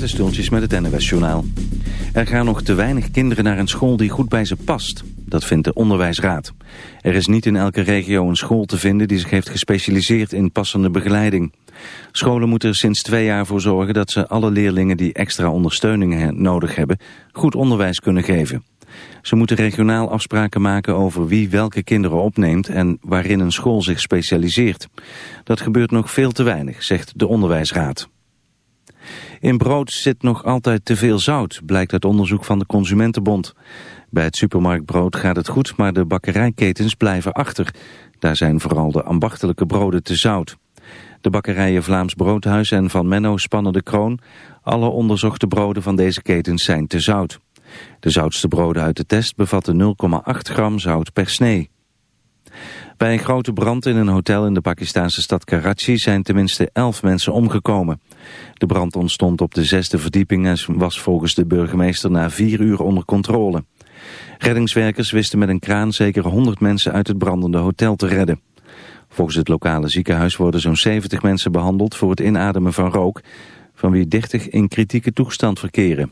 Maarten met het NWS-journaal. Er gaan nog te weinig kinderen naar een school die goed bij ze past. Dat vindt de onderwijsraad. Er is niet in elke regio een school te vinden die zich heeft gespecialiseerd in passende begeleiding. Scholen moeten er sinds twee jaar voor zorgen dat ze alle leerlingen die extra ondersteuning nodig hebben, goed onderwijs kunnen geven. Ze moeten regionaal afspraken maken over wie welke kinderen opneemt en waarin een school zich specialiseert. Dat gebeurt nog veel te weinig, zegt de onderwijsraad. In brood zit nog altijd te veel zout, blijkt uit onderzoek van de Consumentenbond. Bij het supermarktbrood gaat het goed, maar de bakkerijketens blijven achter. Daar zijn vooral de ambachtelijke broden te zout. De bakkerijen Vlaams Broodhuis en Van Menno spannen de kroon. Alle onderzochte broden van deze ketens zijn te zout. De zoutste broden uit de test bevatten 0,8 gram zout per snee. Bij een grote brand in een hotel in de Pakistanse stad Karachi zijn tenminste elf mensen omgekomen. De brand ontstond op de zesde verdieping en was volgens de burgemeester na vier uur onder controle. Reddingswerkers wisten met een kraan zeker 100 mensen uit het brandende hotel te redden. Volgens het lokale ziekenhuis worden zo'n 70 mensen behandeld voor het inademen van rook, van wie 30 in kritieke toestand verkeren.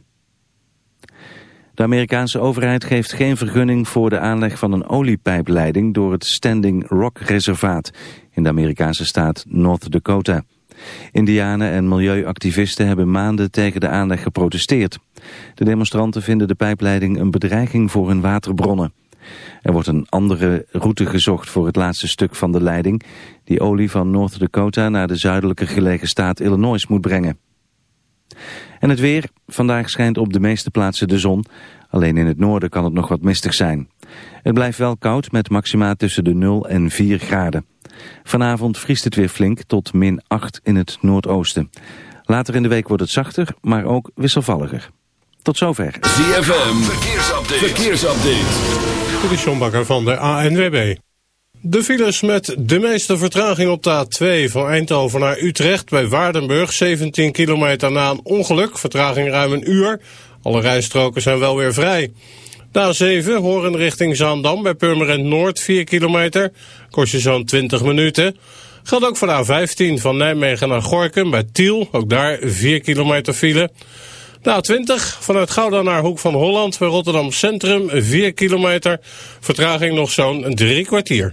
De Amerikaanse overheid geeft geen vergunning voor de aanleg van een oliepijpleiding door het Standing Rock Reservaat in de Amerikaanse staat North Dakota. Indianen en milieuactivisten hebben maanden tegen de aanleg geprotesteerd. De demonstranten vinden de pijpleiding een bedreiging voor hun waterbronnen. Er wordt een andere route gezocht voor het laatste stuk van de leiding... die olie van North Dakota naar de zuidelijke gelegen staat Illinois moet brengen. En het weer. Vandaag schijnt op de meeste plaatsen de zon. Alleen in het noorden kan het nog wat mistig zijn. Het blijft wel koud met maxima tussen de 0 en 4 graden. Vanavond vriest het weer flink tot min 8 in het noordoosten. Later in de week wordt het zachter, maar ook wisselvalliger. Tot zover. ZFM, verkeersupdate. verkeersupdate. Dit is van de ANWB. De files met de meeste vertraging op de A2 van Eindhoven naar Utrecht bij Waardenburg. 17 kilometer na een ongeluk, vertraging ruim een uur. Alle rijstroken zijn wel weer vrij. De A7 horen richting Zaandam bij Purmerend Noord 4 kilometer. Kost je zo'n 20 minuten. Geldt ook voor de A15 van Nijmegen naar Gorkum bij Tiel. Ook daar 4 kilometer file. De A20 vanuit Gouda naar Hoek van Holland bij Rotterdam Centrum 4 kilometer. Vertraging nog zo'n drie kwartier.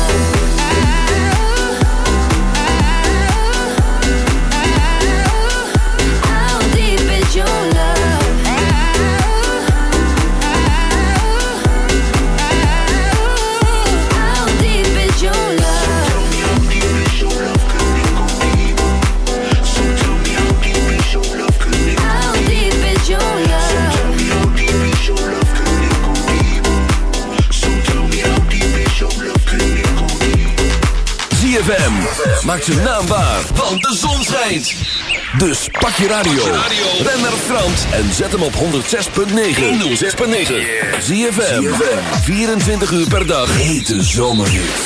Maak ze naambaar, want de zon schijnt. Dus pak je radio. Ben naar Frans en zet hem op 106.9. 106.9. Zie je 24 uur per dag. Hete zomerhits.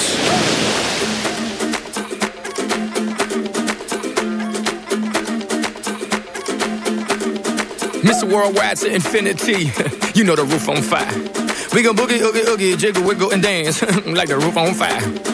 Mr. Worldwide to infinity. you know the roof on fire. We gon' boogie, oogie, oogie, jiggle, wiggle, and dance. like the roof on fire.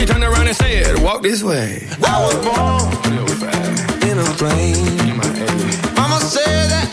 she turned around and said, Walk this way. I was born in a plane. Mama said that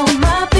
on my back.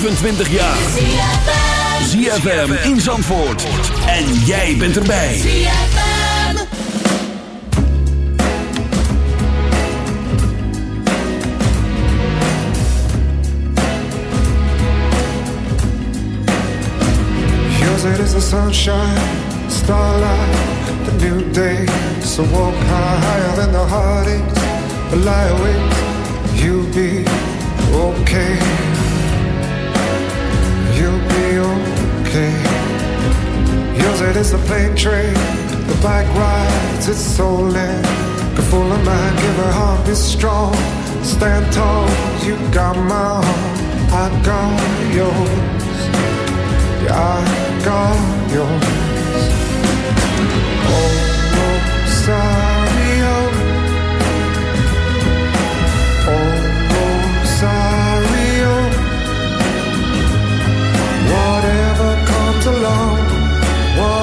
25 jaar. ZFM in Zandvoort. En jij bent erbij. ZFM. Yours it is the sunshine, starlight, the new day. So walk higher than the heartaches, the lie awake. You'll be okay. okay. Yours it is a plain train, the bike rides its soul in. The full of mine, give her heart be strong. Stand tall, you got my heart, I got yours. Yeah, I got yours. Oh, oh, sorry.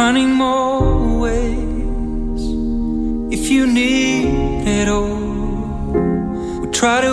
plenty more ways if you need it all. We try to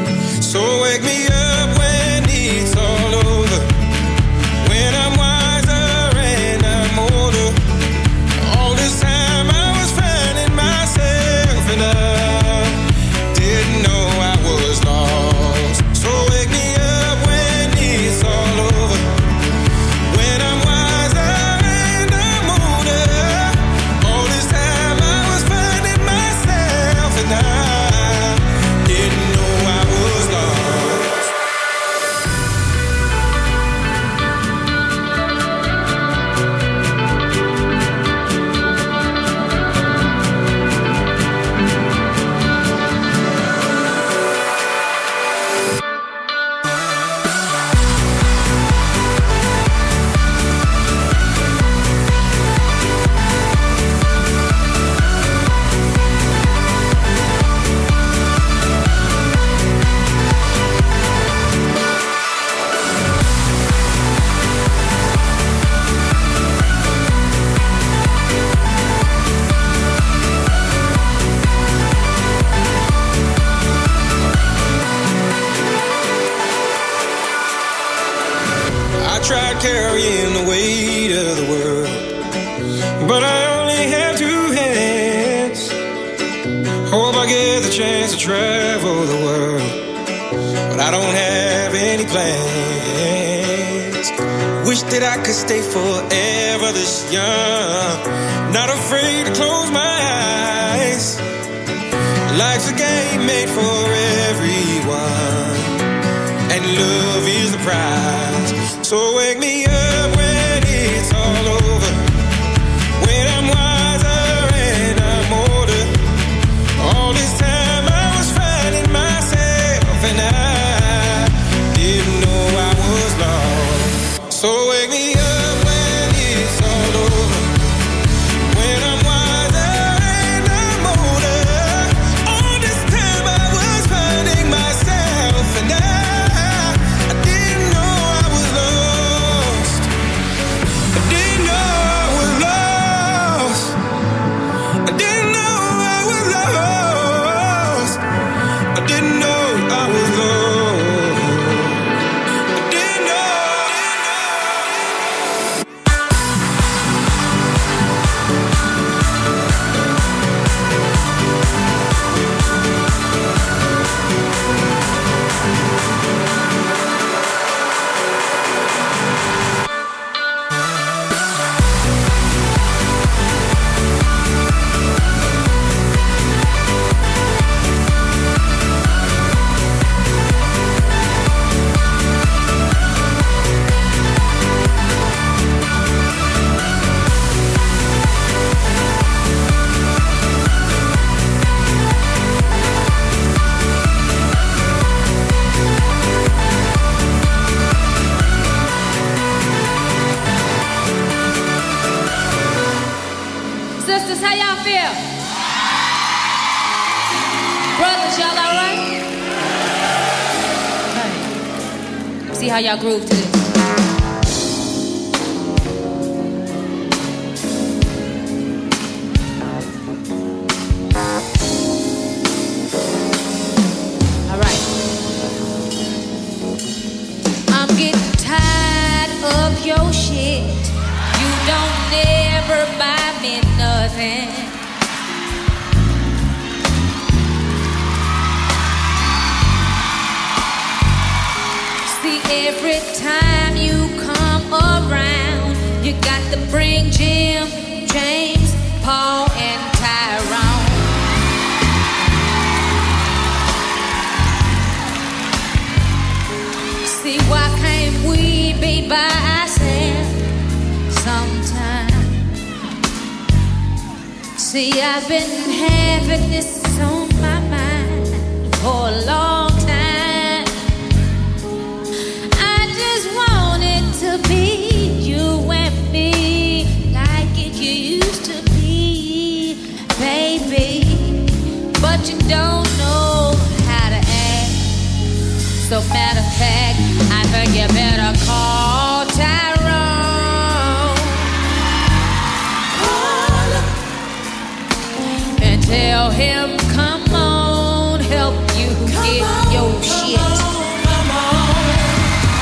y'all groove So matter of fact, I think you better call Tyrone. Call and tell him, come on, help you come get on, your shit. On, come on.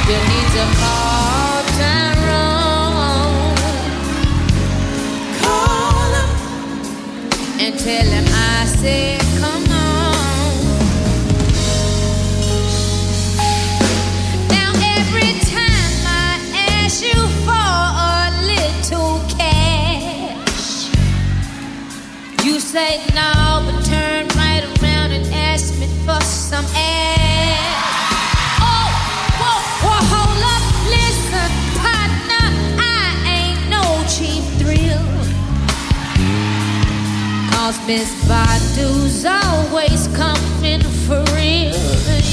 You need to call Tyrone. Call him. And tell him I said. no, but right around and me for some ass. Oh, whoa, whoa, hold up, listen, partner, I ain't no cheap Miss Badu's always coming for real.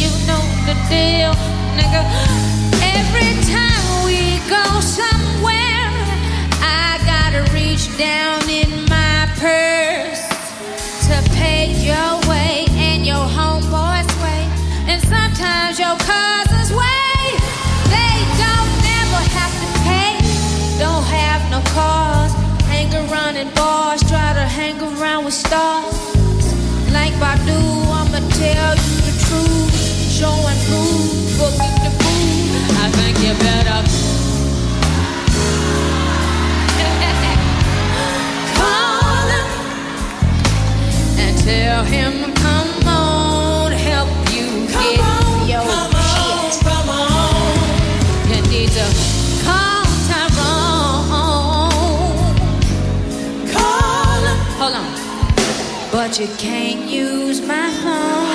You know the deal, nigga. Every time we go somewhere, I gotta reach down running bars, try to hang around with stars. Like Badu, I'ma tell you the truth. Showing proof prove, forget the fool. I think you better. Call him and tell him. But you can't use my phone.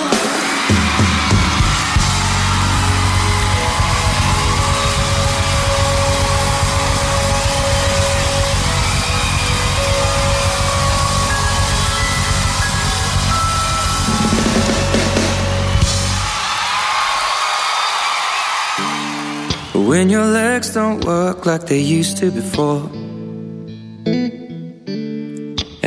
When your legs don't work like they used to before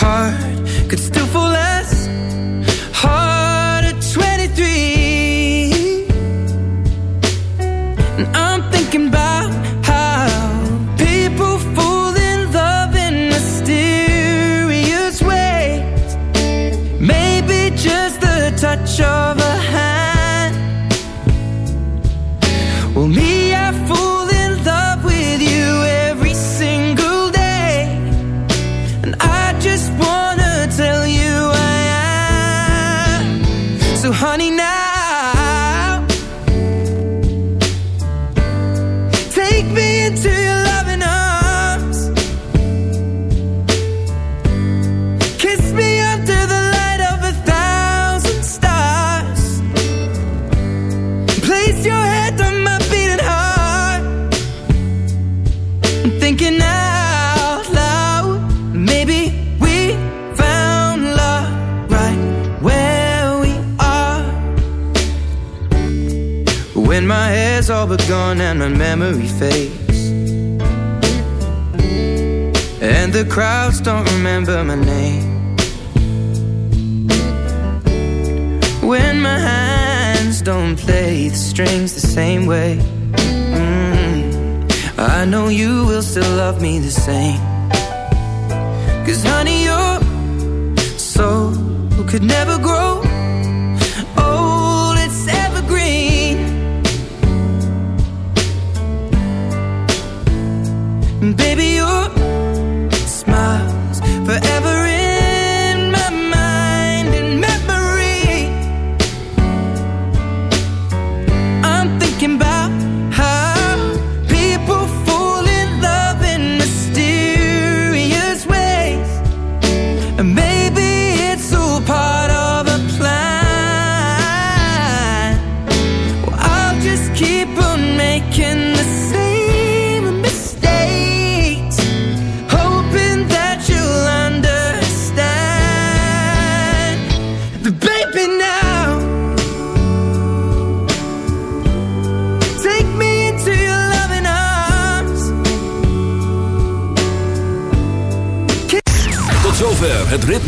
heart could still fall Place your head on my beating heart. I'm thinking out loud. Maybe we found love right where we are. When my hair's all but gone and my memory fades, and the crowds don't remember my name. don't play the strings the same way mm -hmm. I know you will still love me the same Cause honey, your soul could never grow